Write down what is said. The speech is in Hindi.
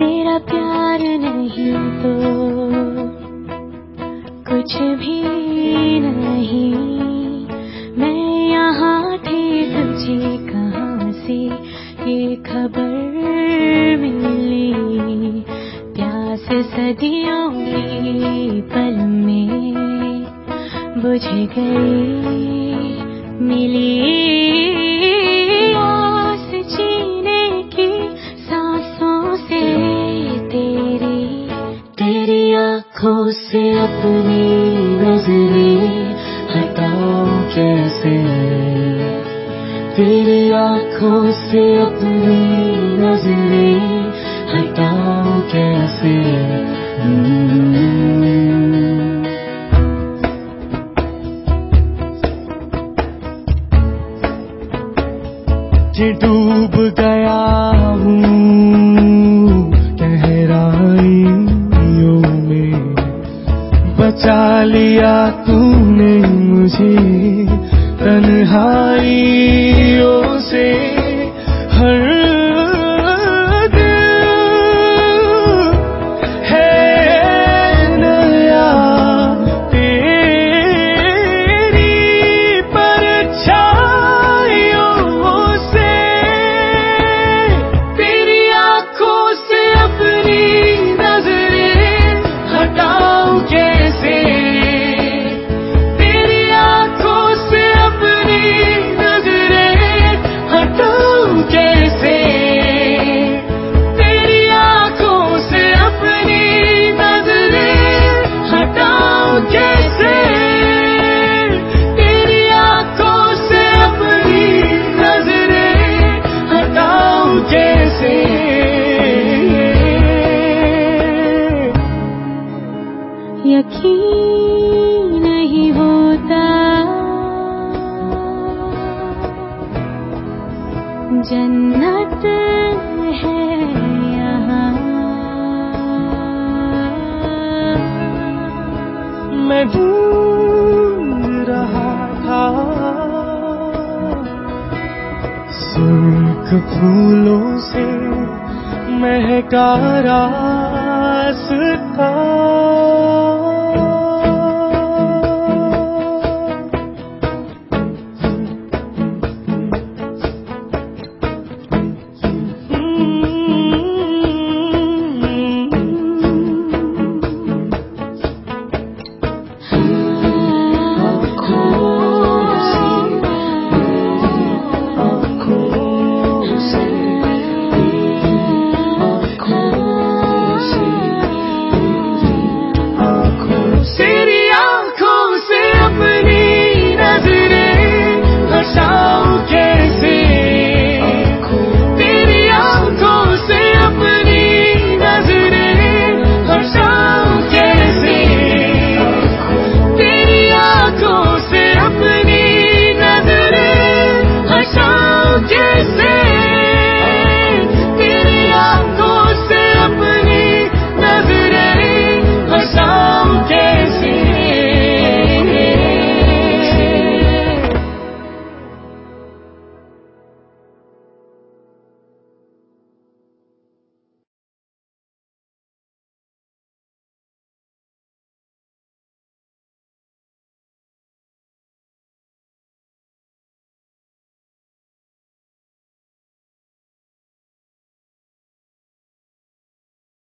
तेरा प्यार नहीं तो कुछ भी नहीं। मैं यहाँ थी तुझे कहाँ से ये खबर मिली? प्यास सदियों की पल में बुझ गई, मिली। आँखों से अपनी नज़रें हटाओ कैसे? तेरी आँखों से अपनी नज़रें हटाओ कैसे? डूब गया बचा लिया तूने मुझे तन्हाइयों मैं रहा था। फूलों से महकारा